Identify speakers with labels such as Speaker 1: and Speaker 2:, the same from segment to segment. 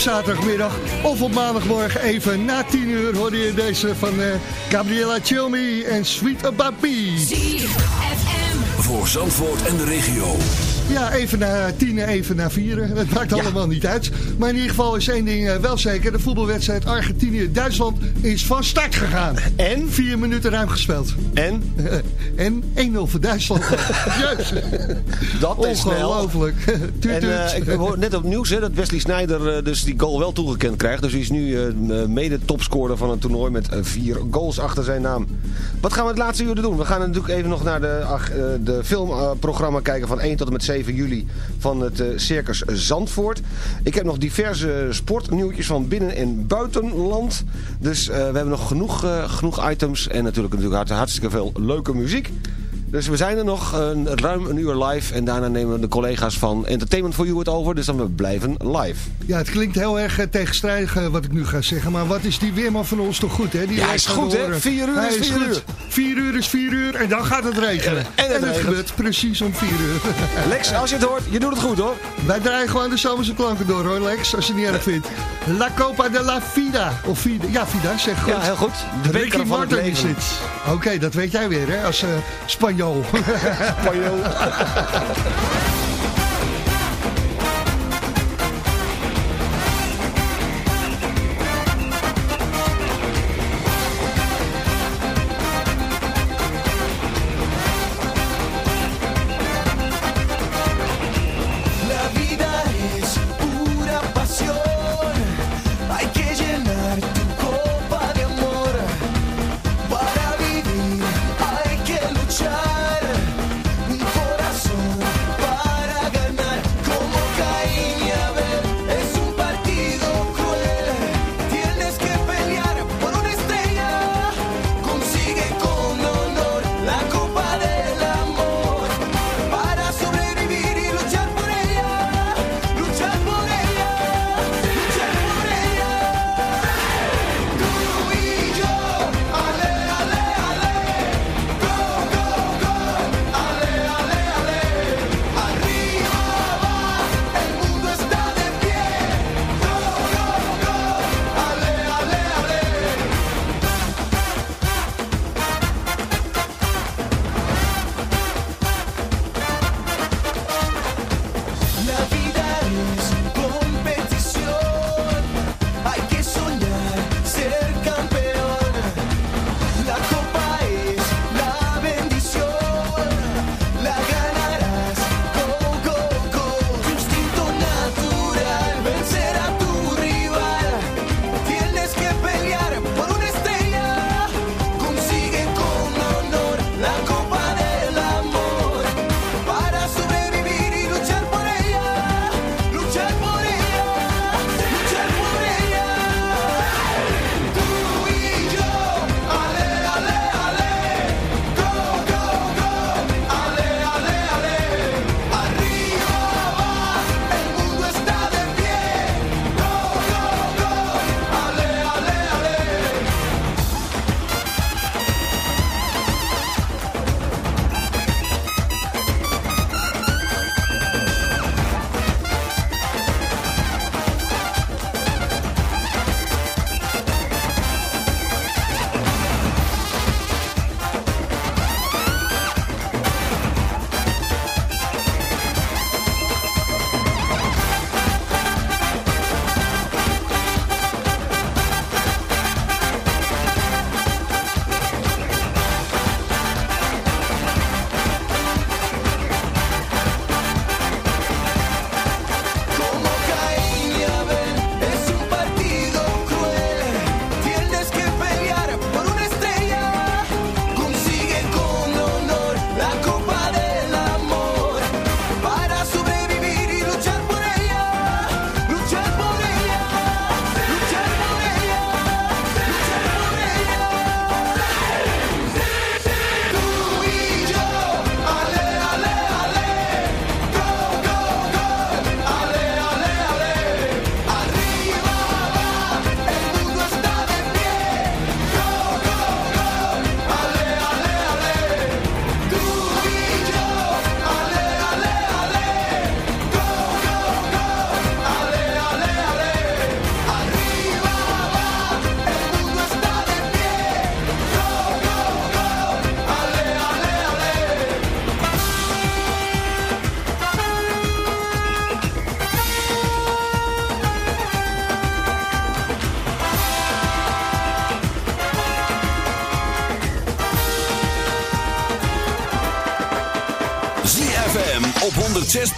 Speaker 1: Zaterdagmiddag of op maandagmorgen even na 10 uur hoorde je deze van eh, Gabriella Chilmi en Sweet About Me.
Speaker 2: ZFM.
Speaker 3: Voor Zandvoort en de regio.
Speaker 1: Ja, even na 10, even na 4. Het maakt allemaal niet uit. Maar in ieder geval is één ding eh, wel zeker. De voetbalwedstrijd Argentinië-Duitsland is van start gegaan.
Speaker 4: En?
Speaker 1: Vier minuten ruim gespeeld.
Speaker 4: En?
Speaker 1: En 1-0 voor Duitsland. Juist.
Speaker 4: Dat.
Speaker 1: Ongelooflijk. Tuut,
Speaker 4: En
Speaker 1: tuut.
Speaker 4: eh, ik hoor net op nieuws hè, dat Wesley Sneijder eh, dus die goal wel toegekend krijgt. Dus hij is nu eh, mede topscorer van het toernooi met vier goals achter zijn naam. Wat gaan we het laatste uur doen? We gaan natuurlijk even nog naar de, eh, de filmprogramma kijken van 1 tot en met 7 juli van het eh, Circus Zandvoort. Ik heb nog diverse sportnieuwtjes van binnen- en buitenland. Dus eh, we hebben nog genoeg, genoeg items en natuurlijk, natuurlijk hart- hartstikke veel leuke muziek. Dus we zijn er nog een, ruim een uur live. En daarna nemen de collega's van Entertainment for You het over. Dus dan we blijven live.
Speaker 1: Ja, het klinkt heel erg eh, tegenstrijdig eh, wat ik nu ga zeggen. Maar wat is die weerman van ons toch goed, hè? Die
Speaker 4: Ja, is goed, hè? Vier uur
Speaker 1: Hij
Speaker 4: is vier
Speaker 1: goed.
Speaker 4: uur.
Speaker 1: Vier uur is vier uur en dan gaat het regenen.
Speaker 4: En het regent.
Speaker 1: gebeurt precies om vier uur.
Speaker 4: Lex, als je het hoort, je doet het goed hoor.
Speaker 1: Wij draaien gewoon de zomerse klanken door, hoor, Lex. Als je het niet erg vindt. La Copa de la Vida. Of Vida. Ja, Vida, zeg goed.
Speaker 4: Ja, heel goed. De beker van het
Speaker 1: Martin is
Speaker 4: leven.
Speaker 1: het. Oké, dat weet jij weer, hè? Als eh Spanjool.
Speaker 5: La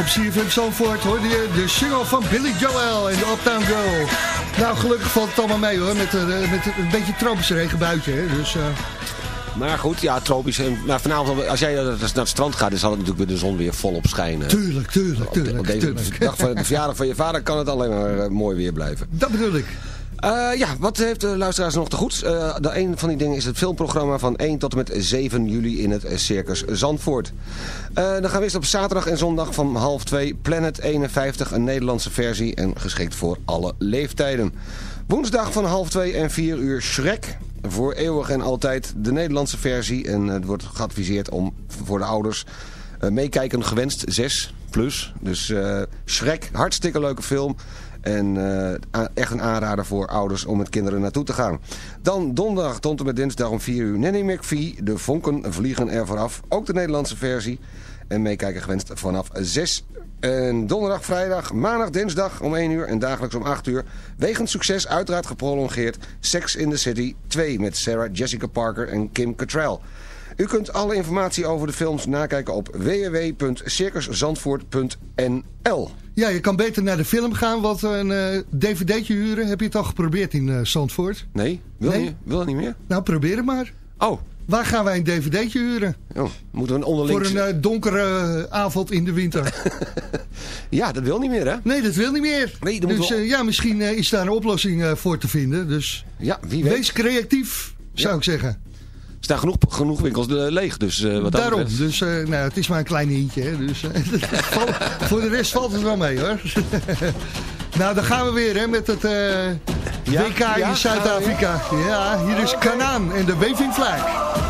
Speaker 1: Op CFM Zandvoort hoorde je de single van Billy Joel en de Uptown Girl. Nou, gelukkig valt het allemaal mee hoor, met, een, eh, met een beetje tropische regenbuitje. Hè? Dus, eh,
Speaker 4: Maar goed, ja, tropisch. Maar vanavond, als jij naar het strand gaat, dan zal het natuurlijk weer de zon weer volop schijnen.
Speaker 1: tuurlijk, tuurlijk,
Speaker 4: Op de-
Speaker 1: tuurlijk.
Speaker 4: op deze
Speaker 1: tuurlijk.
Speaker 4: dag van de verjaardag van je vader kan het alleen maar eh, mooi weer blijven.
Speaker 1: Dat bedoel ik.
Speaker 4: Eh, ja, wat heeft de luisteraars nog te goed? Eh, de een van die dingen is het filmprogramma van 1 tot en met 7 juli in het Circus Zandvoort. Eh, dan gaan we eerst op zaterdag en zondag van half 2 Planet 51, een Nederlandse versie en geschikt voor alle leeftijden. Woensdag van half 2 en 4 uur Shrek. Voor eeuwig en altijd de Nederlandse versie. En het wordt geadviseerd om voor de ouders eh, meekijken gewenst 6 plus. Dus eh Shrek, hartstikke leuke film. En eh, echt een aanrader voor ouders om met kinderen naartoe te gaan. Dan donderdag tot en met dinsdag om 4 uur Nanny McPhee. De vonken vliegen er vooraf. Ook de Nederlandse versie. En meekijken gewenst vanaf 6 en donderdag, vrijdag, maandag, dinsdag om 1 uur en dagelijks om 8 uur. Wegens succes uiteraard geprolongeerd Sex in the City 2 met Sarah Jessica Parker en Kim Cattrall. U kunt alle informatie over de films nakijken op www.circuszandvoort.nl
Speaker 1: Ja, je kan beter naar de film gaan, want een eh, dvd'tje huren, heb je het al geprobeerd in eh, Zandvoort?
Speaker 4: Nee? Wil,
Speaker 1: Nee?
Speaker 4: Niet, wil niet meer?
Speaker 1: Nou, probeer het maar.
Speaker 4: Oh,
Speaker 1: Waar gaan wij een dvd'tje huren?
Speaker 4: oh moeten we een onderling...
Speaker 1: Voor een eh, donkere avond in de winter.
Speaker 4: Ja, dat wil niet meer hè?
Speaker 1: Nee, dat wil niet meer.
Speaker 4: Nee,
Speaker 1: dus ja, misschien is daar een oplossing voor te vinden. Dus
Speaker 4: Ja, wie weet.
Speaker 1: wees creatief, zou
Speaker 4: Ja.
Speaker 1: ik zeggen.
Speaker 4: Er staan genoeg, genoeg winkels eh, leeg, dus eh, wat
Speaker 1: Daarom.
Speaker 4: betreft-
Speaker 1: Dus eh, nou, het is maar een klein eentje. Hè, dus, eh, voor de rest valt het wel mee hoor. nou, dan gaan we weer hè, met het eh? WK
Speaker 4: Ja,
Speaker 1: in Zuid-Afrika. Ja, hier is Kanaan en de Waving Flag.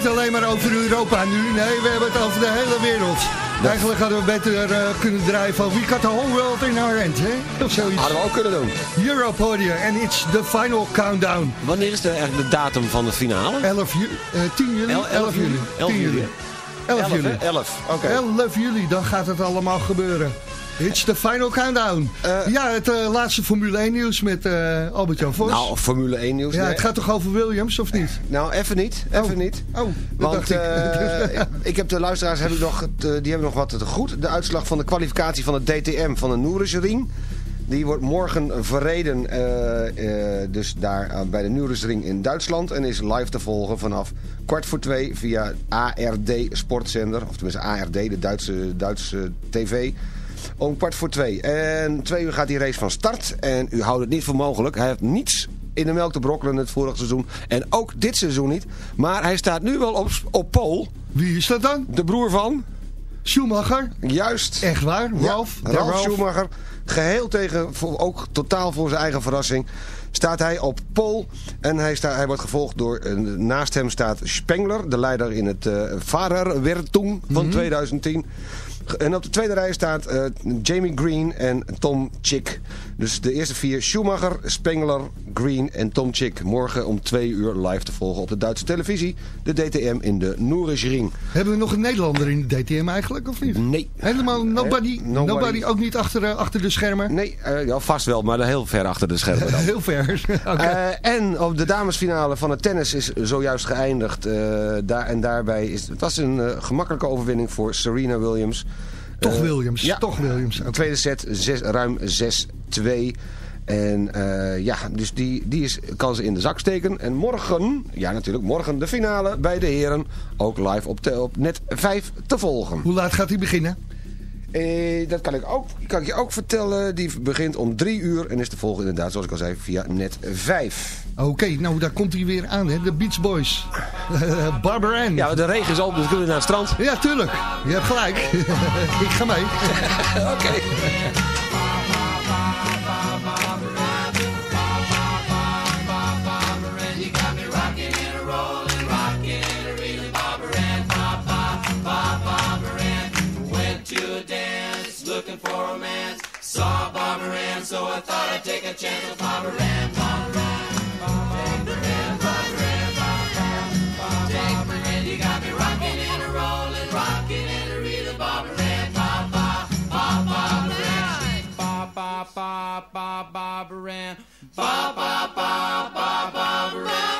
Speaker 1: niet alleen maar over Europa nu. Nee, we hebben het over de hele wereld. Eigenlijk hadden we beter eh, kunnen draaien van wie got the whole world in our hand, hè? Of zoiets.
Speaker 4: Hadden we ook kunnen doen.
Speaker 1: Europe hoor je en it's the final countdown.
Speaker 4: Wanneer is de, eigenlijk de datum van de finale?
Speaker 1: 11 juli, eh, 10 juli?
Speaker 4: El-
Speaker 1: 11 juli.
Speaker 4: 11
Speaker 1: 10
Speaker 4: juli.
Speaker 1: 11 juli.
Speaker 4: hè? 11, oké.
Speaker 1: 11 juli, dan gaat het allemaal gebeuren. It's the final countdown.
Speaker 4: Eh,
Speaker 1: ja, het eh, laatste Formule 1 nieuws met eh Albert-Jan Vos.
Speaker 4: Nou, Formule 1 nieuws.
Speaker 1: ja,
Speaker 4: nee.
Speaker 1: het gaat toch over Williams, of niet?
Speaker 4: Nou, even niet. Even niet.
Speaker 1: Oh,
Speaker 4: Want
Speaker 1: ik.
Speaker 4: ik heb de luisteraars heb ik nog, die hebben nog wat te goed. De uitslag van de kwalificatie van het DTM van de Noerisring. Die wordt morgen verreden dus daar bij de Nürburgring in Duitsland. En is live te volgen vanaf kwart voor twee via ARD Sportzender. Of tenminste ARD, de Duitse, Duitse tv. Om kwart voor twee. En twee uur gaat die race van start. En u houdt het niet voor mogelijk. Hij heeft niets in de melk te brokkelen het vorige seizoen. En ook dit seizoen niet. Maar hij staat nu wel op, op pole.
Speaker 1: Wie is dat dan?
Speaker 4: De broer van,
Speaker 1: Schumacher?
Speaker 4: juist...
Speaker 1: Echt waar?
Speaker 4: Ja,
Speaker 1: Ralf?
Speaker 4: Ralf Schumacher. Geheel tegen, voor- ook totaal voor zijn eigen verrassing, staat hij op pole. En hij, staat, hij wordt gevolgd door, eh, naast hem staat Spengler, de leider in het uh, Fahrerwertung van 2010. En op de tweede rij staat eh, Jamie Green en Tom Chick. Dus de eerste vier, Schumacher, Spengler, Green en Tom Chick. Morgen om twee uur live te volgen op de Duitse televisie. De DTM in de Nürburgring.
Speaker 1: Hebben we nog een Nederlander in de DTM eigenlijk, of niet?
Speaker 4: Nee.
Speaker 1: Helemaal nobody,
Speaker 4: Eh,
Speaker 1: nobody.
Speaker 4: nobody.
Speaker 1: ook niet achter, eh, achter de schermen?
Speaker 4: Nee, eh, ja, vast wel, maar heel ver achter de schermen dan.
Speaker 1: Heel ver.
Speaker 4: En op de damesfinale van het tennis is zojuist geëindigd. daar, en daarbij is het was een gemakkelijke overwinning voor Serena Williams.
Speaker 1: Toch
Speaker 4: Eh,
Speaker 1: Williams,
Speaker 4: ja.
Speaker 1: toch Williams.
Speaker 4: Tweede set zes, ruim 6-2. En eh, ja, dus die, die is, kan ze in de zak steken. En morgen, ja natuurlijk, morgen de finale bij de heren. Ook live op, te- op net 5 te volgen.
Speaker 1: Hoe laat gaat hij beginnen?
Speaker 4: Eh, dat kan ik, ook, kan ik je ook vertellen. Die begint om 3 uur en is te volgen inderdaad, zoals ik al zei, via net 5.
Speaker 1: Oké, nou daar komt hij weer aan, hè? De Beach Boys. Barbara Ann.
Speaker 4: Ja, de regen is op, dus we kunnen naar het strand.
Speaker 1: Ja, tuurlijk. Je hebt gelijk. ik ga mee.
Speaker 4: Oké.
Speaker 6: Saw Barbara Ann, so I thought I'd take a chance with Barbara Ram. Barbara Ram, Barbara Ram, Barbara Ram, you got me rocking and a rolling, and a reeling, Barbara ba ba ba ba Barbara, Barbara, ba ba ba ba Barbara Ram.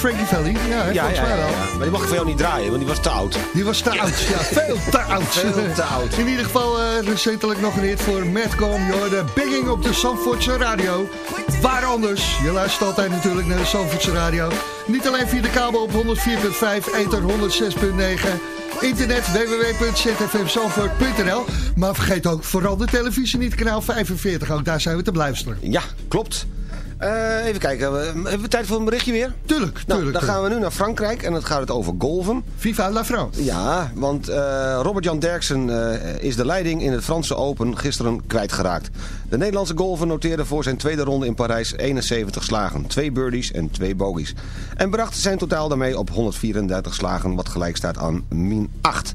Speaker 1: Frankie Valli? Ja, hè,
Speaker 4: Ja,
Speaker 1: volgens mij wel.
Speaker 4: ja. Maar die mag ik voor jou niet draaien, want die was te oud.
Speaker 1: Die was te oud. Ja, veel te oud.
Speaker 4: Veel te oud.
Speaker 1: In ieder geval eh, recentelijk nog een hit voor Madcom. Je hoorde Bigging op de Zandvoortse Radio. Waar anders? Je luistert altijd natuurlijk naar de Zandvoortse Radio. Niet alleen via de kabel op 104.5, ether 106.9... Internet www.zfmzandvoort.nl Maar vergeet ook vooral de televisie niet, kanaal 45. Ook daar zijn we te beluisteren.
Speaker 4: Ja, klopt. Eh, even kijken, hebben we tijd voor een berichtje weer?
Speaker 1: Tuurlijk,
Speaker 4: Nou,
Speaker 1: tuurlijk.
Speaker 4: dan gaan we nu naar Frankrijk en dan gaat het over golven.
Speaker 1: Viva la France.
Speaker 4: Ja, want eh, Robert-Jan Derksen eh, is de leiding in het Franse Open gisteren kwijtgeraakt. De Nederlandse golfer noteerde voor zijn tweede ronde in Parijs 71 slagen. Twee birdies en twee bogies. En bracht zijn totaal daarmee op 134 slagen, wat gelijk staat aan min 8.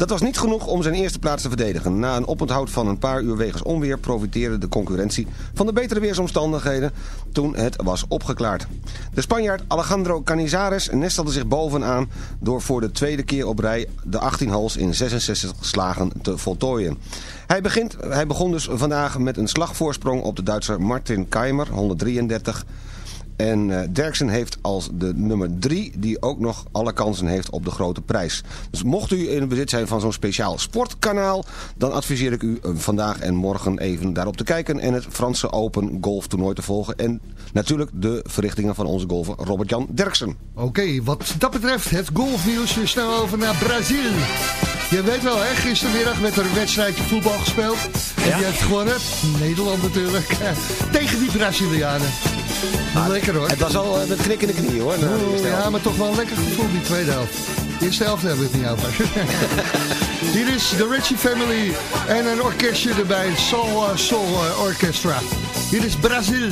Speaker 4: Dat was niet genoeg om zijn eerste plaats te verdedigen. Na een oponthoud van een paar uur wegens onweer profiteerde de concurrentie van de betere weersomstandigheden toen het was opgeklaard. De Spanjaard Alejandro Canizares nestelde zich bovenaan door voor de tweede keer op rij de 18 holes in 66 slagen te voltooien. Hij, begint, hij begon dus vandaag met een slagvoorsprong op de Duitser Martin Keimer, 133 en eh, Derksen heeft als de nummer 3 die ook nog alle kansen heeft op de grote prijs. Dus mocht u in bezit zijn van zo'n speciaal sportkanaal... dan adviseer ik u eh, vandaag en morgen even daarop te kijken... en het Franse Open golftoernooi te volgen. En natuurlijk de verrichtingen van onze golfer Robert-Jan Derksen.
Speaker 1: Oké, wat dat betreft het golfnieuws. Snel over naar Brazil. Je weet wel, hè, gistermiddag werd er een wedstrijdje voetbal gespeeld. En die heeft gewonnen. Nederland natuurlijk. Tegen die Brazilianen. Lekker hoor.
Speaker 4: Het was al eh, met knik in de knieën hoor.
Speaker 1: ja, maar toch wel een lekker gevoel die tweede helft. De eerste helft hebben we het niet over. Hier is de Ritchie Family en een orkestje erbij. Soul, Soul Orchestra. Hier is Brazil.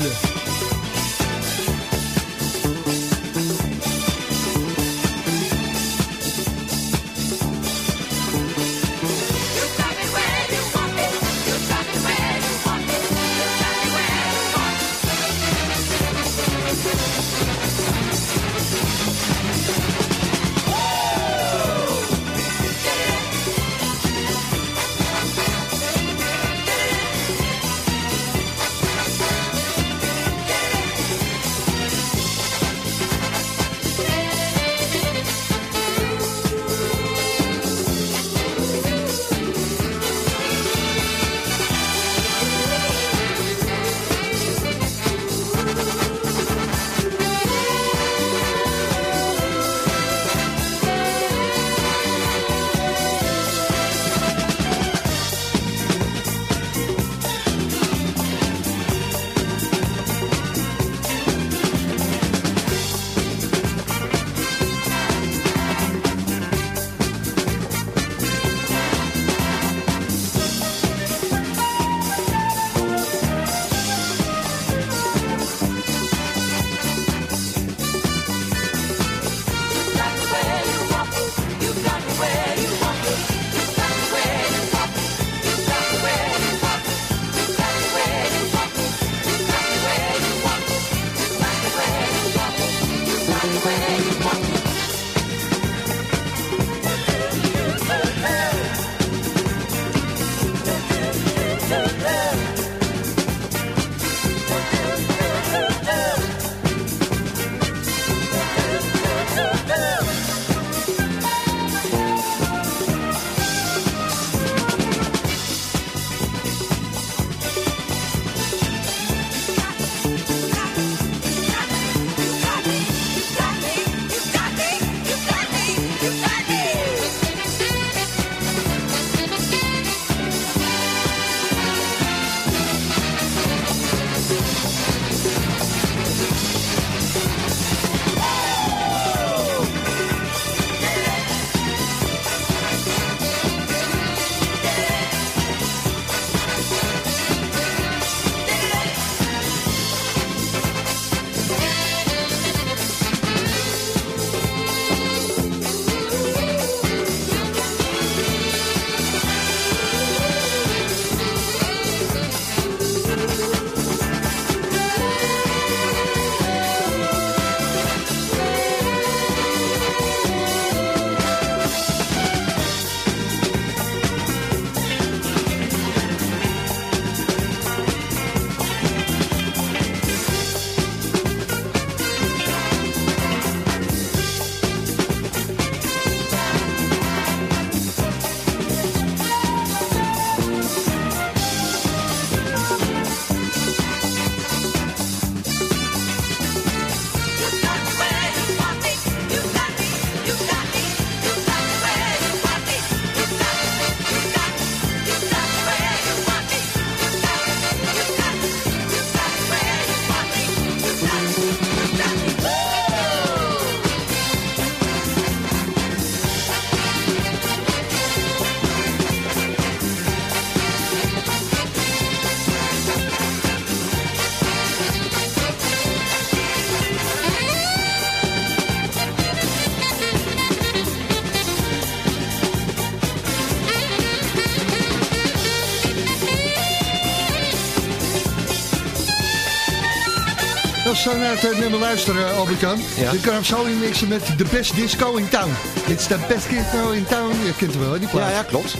Speaker 1: Naar het eh, nummer luisteren, Albert-Jan,
Speaker 4: Ja.
Speaker 1: dan kan je hem zo inmixen met The Best Disco in Town. It's the best disco in town. Je kent hem wel, hè, die plaat.
Speaker 4: Ja, ja, klopt.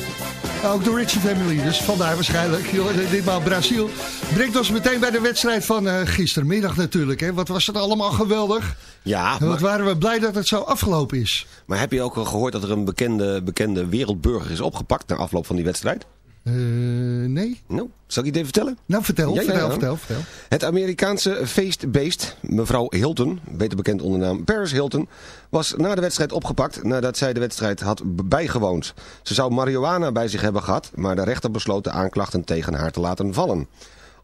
Speaker 1: Ook de Richie Family, dus vandaar waarschijnlijk. Ditmaal Brazil. Brengt ons meteen bij de wedstrijd van eh, gistermiddag natuurlijk. Hè. Wat was het allemaal geweldig.
Speaker 4: Ja,
Speaker 1: En wat
Speaker 4: maar,
Speaker 1: waren we blij dat het zo afgelopen is.
Speaker 4: maar heb je ook al gehoord dat er een bekende, bekende wereldburger is opgepakt na afloop van die wedstrijd?
Speaker 1: Eh, nee?
Speaker 4: Nou, zal ik je het even vertellen?
Speaker 1: Nou, vertel,
Speaker 4: Ja,
Speaker 1: vertel,
Speaker 4: ja.
Speaker 1: vertel, vertel.
Speaker 4: Het Amerikaanse feestbeest, mevrouw Hilton, beter bekend onder de naam Paris Hilton, was na de wedstrijd opgepakt nadat zij de wedstrijd had bijgewoond. Ze zou marihuana bij zich hebben gehad, maar de rechter besloot de aanklachten tegen haar te laten vallen.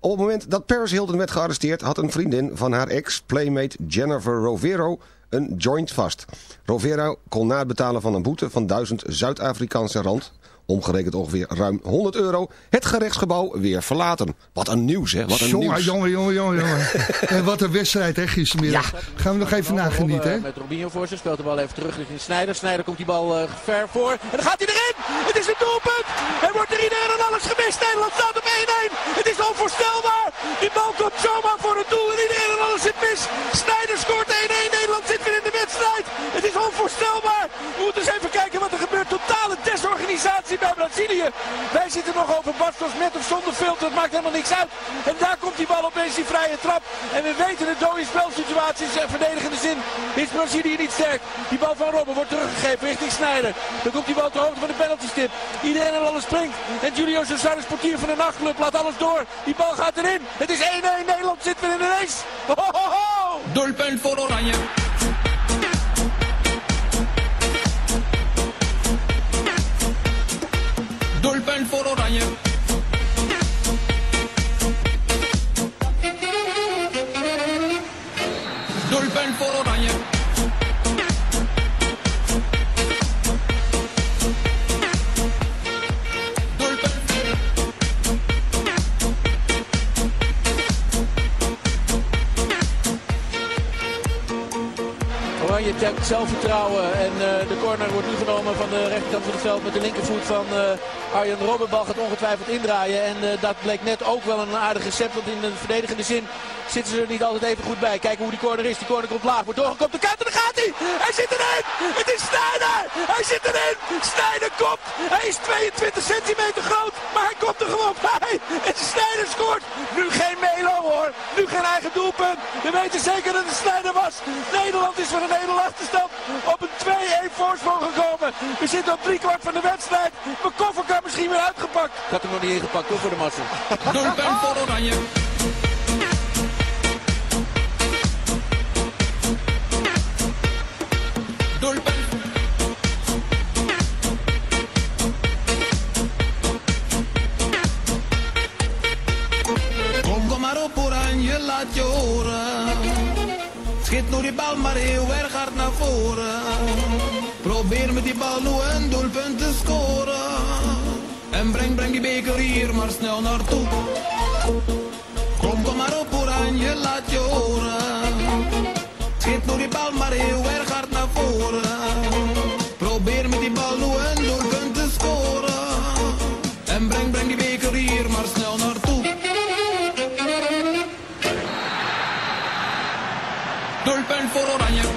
Speaker 4: Op het moment dat Paris Hilton werd gearresteerd had een vriendin van haar ex-playmate Jennifer Rovero een joint vast. Rovero kon na het betalen van een boete van 1000 Zuid-Afrikaanse rand, omgerekend ongeveer ruim 100 euro, het gerechtsgebouw weer verlaten. Wat een nieuws hè, wat een
Speaker 1: Jongen,
Speaker 4: nieuws.
Speaker 1: jongen, jongen, jongen, jongen. en wat een wedstrijd, hè, gistermiddag. Gaan we nog even nagenieten, hè?
Speaker 7: Met Robinho voor zich speelt de bal even terug richting Snijder. Snijder komt die bal eh, ver voor. En dan gaat hij erin. Het is een doelpunt. Er wordt er iedereen en alles gemist. Nederland staat op 1-1. Het is onvoorstelbaar. Die bal komt zomaar voor het doel en iedereen en alles zit mis. Snijder scoort 1-1. Nederland zit weer in de wedstrijd. Het is onvoorstelbaar. We moeten eens even kijken wat er desorganisatie bij Brazilië. Wij zitten nog over Bastos met of zonder filter. Het maakt helemaal niks uit. En daar komt die bal opeens die vrije trap. En we weten de dode spelsituaties en verdedigende zin is Brazilië niet sterk. Die bal van Robben wordt teruggegeven richting Snijder. Dan komt die bal ter hoogte van de penaltystip. Iedereen en alles springt. En Julio Cesar is portier van de nachtclub. Laat alles door. Die bal gaat erin. Het is 1-1. Nederland zit weer in de race. Ho, ho, ho.
Speaker 8: Doelpunt voor Oranje. Doelpunt voor Oranje.
Speaker 7: Tankt zelfvertrouwen. En eh, de corner wordt nu genomen van de rechterkant van het veld met de linkervoet van eh, Arjen Robben. Bal gaat ongetwijfeld indraaien. En eh, dat bleek net ook wel een aardig recept. Want in de verdedigende zin zitten ze er niet altijd even goed bij. Kijken hoe die corner is. Die corner komt laag. Wordt doorgekomen. De kant en daar gaat hij. Hij zit erin. Het is Snijder. Hij zit erin. Snijder komt. Hij is 22 centimeter groot. Maar hij komt er gewoon bij. En Snijder scoort. Nu geen Melo hoor. Nu geen eigen doelpunt. We weten zeker dat het Snijder was. Nederland is van een hele achterstand op een 2-1 voorsprong gekomen. We zitten op driekwart van de wedstrijd. Mijn koffer kan misschien weer uitgepakt. Ik had hem nog niet ingepakt hoor voor de massa.
Speaker 8: Doelpunt voor Oranje. Doelpunt. Kom, kom maar op Oranje, laat je horen. Schiet nu die bal maar heel erg. Probeer met die bal doelpunt te scoren. En breng, breng die beker hier maar snel naartoe. Kom, kom maar op Oranje, laat je horen. Schiet nu die bal maar heel erg hard naar voren. Probeer met die bal doelpunt te scoren. En breng, breng die beker hier maar snel naartoe. Doelpunt voor Oranje.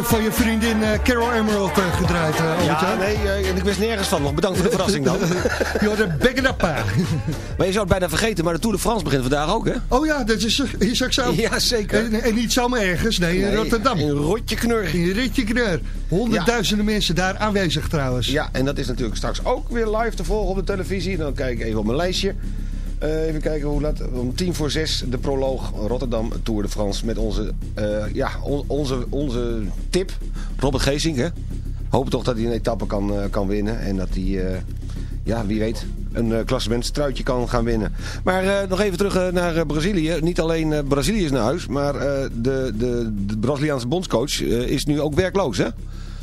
Speaker 1: Plaatje van je vriendin eh, Carol Emerald eh, gedraaid, eh,
Speaker 4: Ja, nee, ik wist nergens van nog. Bedankt voor de verrassing dan.
Speaker 1: Joh, de bek it up, ah.
Speaker 4: maar je zou het bijna vergeten, maar de Tour de France begint vandaag ook, hè?
Speaker 1: Oh ja, dat is, is ook zo.
Speaker 4: Ja, zeker.
Speaker 1: En, en niet zomaar ergens, nee, in
Speaker 4: Nee,
Speaker 1: Rotterdam.
Speaker 4: In Rotje Knur.
Speaker 1: In Ritje Knur. Honderdduizenden mensen daar aanwezig trouwens.
Speaker 4: Ja, en dat is natuurlijk straks ook weer live te volgen op de televisie. Dan kijk ik even op mijn lijstje. Eh, even kijken hoe laat. Om tien voor zes de proloog Rotterdam Tour de France. Met onze, eh, ja, on- onze, onze tip. Robert Geesink, hè. Hoop toch dat hij een etappe kan, eh, kan winnen. En dat hij, ja, wie weet, een uh, klassementstruitje kan gaan winnen. Maar nog even terug naar Brazilië. Niet alleen Brazilië is naar huis. Maar de, de, de Braziliaanse bondscoach is nu ook werkloos, hè.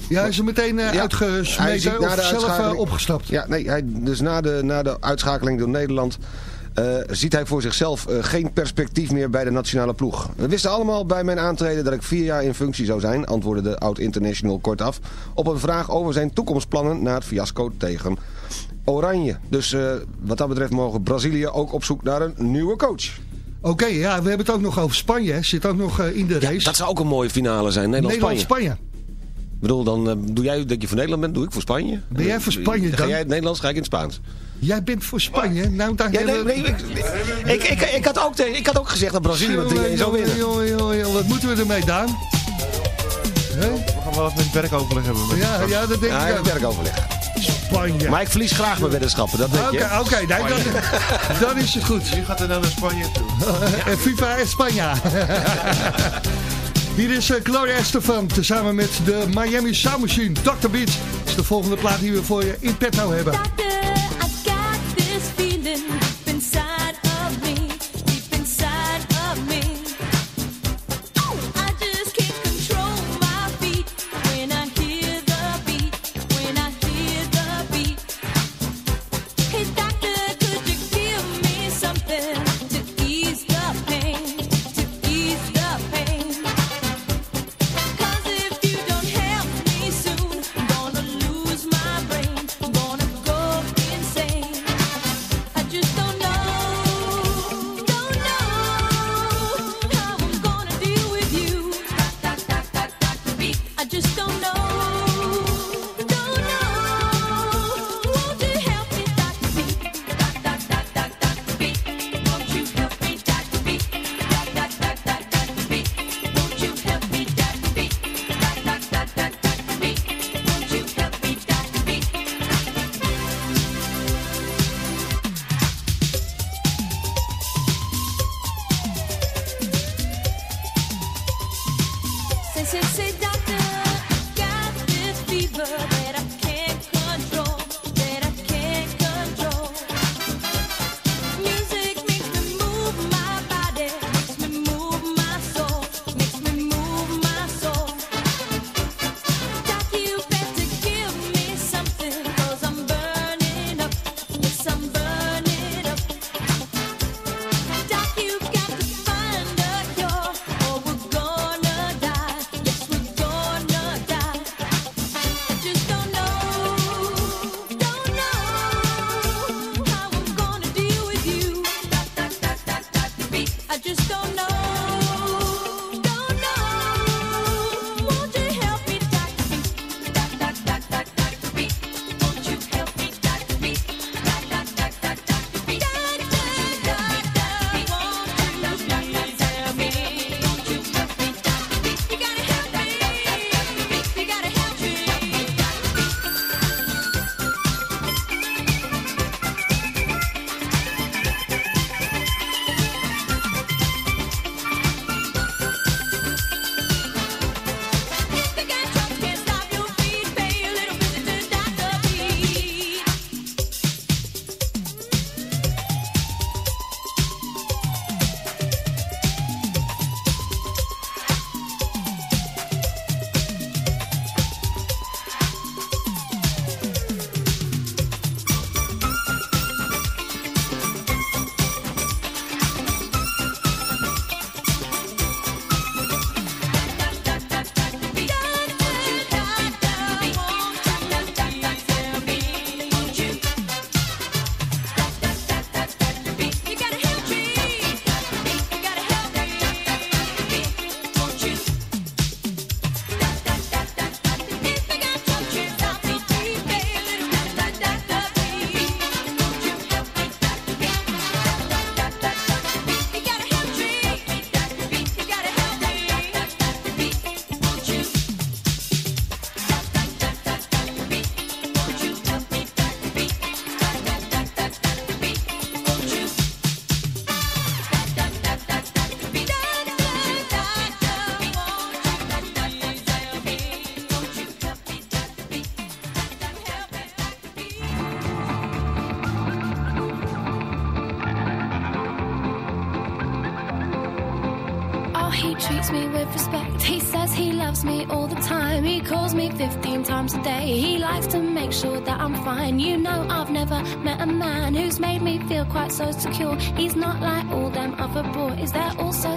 Speaker 1: Ja, hij is er meteen eh,
Speaker 4: Ja, hij
Speaker 1: uitgesmeten of zelf opgestapt.
Speaker 4: Ja, nee, hij, dus na de, na de uitschakeling door Nederland... eh, ziet hij voor zichzelf eh, geen perspectief meer bij de nationale ploeg. We wisten allemaal bij mijn aantreden dat ik vier jaar in functie zou zijn... antwoordde de oud-international kortaf... op een vraag over zijn toekomstplannen na het fiasco tegen Oranje. Dus eh, wat dat betreft mogen Brazilië ook op zoek naar een nieuwe coach.
Speaker 1: Oké, ja, we hebben het ook nog over Spanje. Zit ook nog in de race.
Speaker 4: Dat zou ook een mooie finale zijn, Nederland-Spanje. Ik bedoel, dan doe jij dat je voor Nederland bent, doe ik voor Spanje.
Speaker 1: Ben jij voor Spanje
Speaker 4: Ga
Speaker 1: dan?
Speaker 4: jij in het Nederlands, ga ik in het Spaans.
Speaker 1: Jij bent voor Spanje. Nou, dan
Speaker 4: Ja, nee, ik, ik, ik, ik, had ook, tegen- ik had ook gezegd dat Brazilië met 3-1 zou winnen.
Speaker 1: Wat moeten we ermee, Daan?
Speaker 9: We gaan wel even met werkoverleg hebben. Met
Speaker 1: Ja, ja, dat denk
Speaker 4: Ja,
Speaker 1: ik
Speaker 4: ik
Speaker 1: ook.
Speaker 4: werk overleg.
Speaker 1: Spanje.
Speaker 4: Maar ik verlies graag mijn weddenschappen, dat weet
Speaker 1: Oké,
Speaker 4: je.
Speaker 1: oké, nee, dan, dan is het goed.
Speaker 9: Wie gaat er nou naar Spanje toe?
Speaker 1: En FIFA en Spanje. Hier is eh, Gloria Estefan, tezamen met de Miami Sound Machine. Dr. Beat is de volgende plaat die we voor je in petto hebben.
Speaker 2: Doctor,
Speaker 10: sure that I'm fine. You know, I've never met a man who's made me feel quite so secure. He's not like all them other boys, they're
Speaker 3: also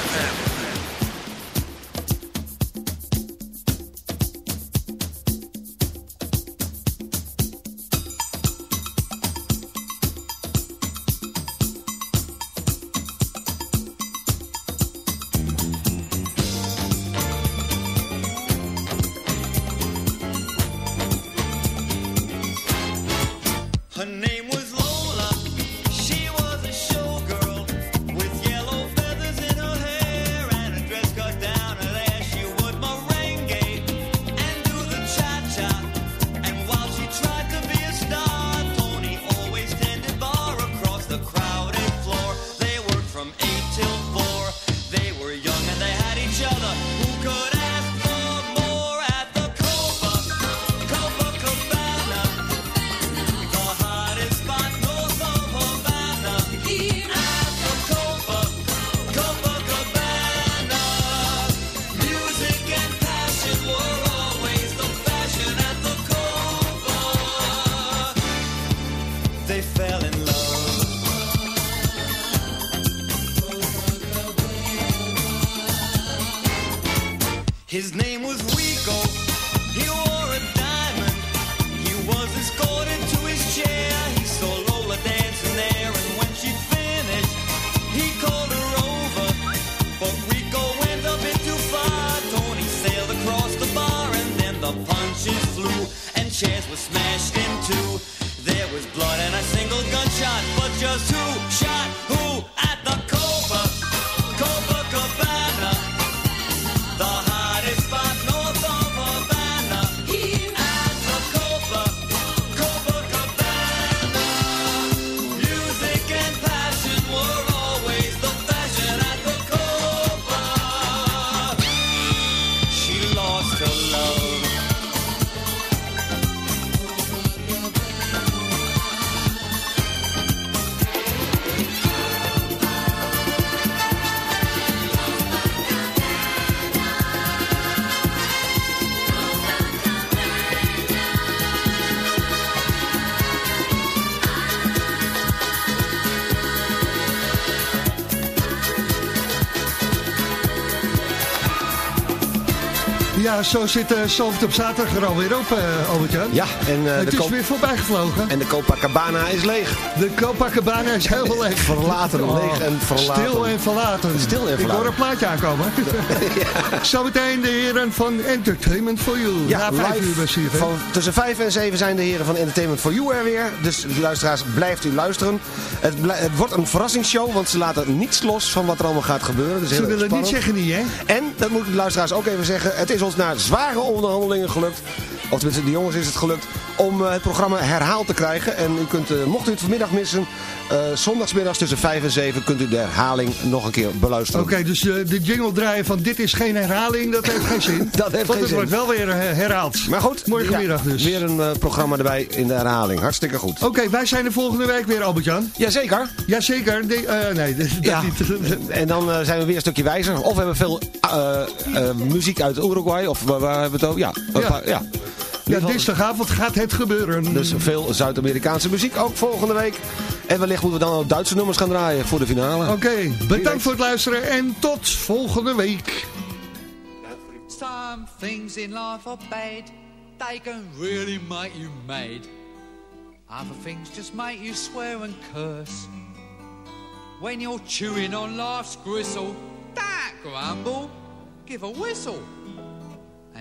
Speaker 1: Ja, zo zit uh, Zalvert op zaterdag er alweer op, uh, Albert-Jan.
Speaker 4: Ja, en uh,
Speaker 1: het
Speaker 4: de
Speaker 1: is weer voorbij gevlogen.
Speaker 4: En de Copacabana is leeg.
Speaker 1: De Copacabana is helemaal leeg.
Speaker 4: Verlaten,
Speaker 1: Oh,
Speaker 4: leeg en verlaten.
Speaker 1: Stil en verlaten.
Speaker 4: Stil en verlaten.
Speaker 1: Ik hoor een plaatje aankomen. ja. Zometeen de heren van Entertainment for You.
Speaker 4: Ja,
Speaker 1: Na vijf
Speaker 4: live
Speaker 1: uur bij CFM.
Speaker 4: van tussen 5 en 7 zijn de heren van Entertainment for You er weer. Dus luisteraars, blijft u luisteren. Het, het wordt een verrassingsshow, want ze laten niets los van wat er allemaal gaat gebeuren. Dus
Speaker 1: Ze willen het niet zeggen niet, hè?
Speaker 4: En, dat moet ik de luisteraars ook even zeggen, het is ons zware onderhandelingen gelukt, of tenminste de jongens is het gelukt, om eh, het programma herhaald te krijgen. En u kunt, eh, mocht u het vanmiddag missen, eh, zondagsmiddags tussen 5 en 7 kunt u de herhaling nog een keer beluisteren.
Speaker 1: Oké, dus de jingle draaien van dit is geen herhaling, dat heeft geen zin.
Speaker 4: Dat heeft
Speaker 1: Want
Speaker 4: geen
Speaker 1: het
Speaker 4: zin.
Speaker 1: wordt wel weer herhaald.
Speaker 4: Maar goed,
Speaker 1: Morgenmiddag
Speaker 4: ja,
Speaker 1: dus.
Speaker 4: weer een programma erbij in de herhaling. Hartstikke goed.
Speaker 1: Oké, wij zijn er volgende week weer, Albert-Jan.
Speaker 4: Jazeker.
Speaker 1: Jazeker. De, nee, dat
Speaker 4: Ja.
Speaker 1: niet.
Speaker 4: En dan zijn we weer een stukje wijzer. Of we hebben veel muziek uit Uruguay. Of waar, hebben we het over? Ja.
Speaker 1: Ja.
Speaker 4: paar- ja.
Speaker 1: Ja, dinsdagavond gaat het gebeuren.
Speaker 4: Dus veel Zuid-Amerikaanse muziek ook volgende week. En wellicht moeten we dan ook Duitse nummers gaan draaien voor de finale.
Speaker 1: Oké, bedankt voor het luisteren en tot volgende week.
Speaker 11: Some things in life are bad, they can really make you mad. Other things just make you swear and curse. When you're chewing on life's gristle, that grumble, give a whistle.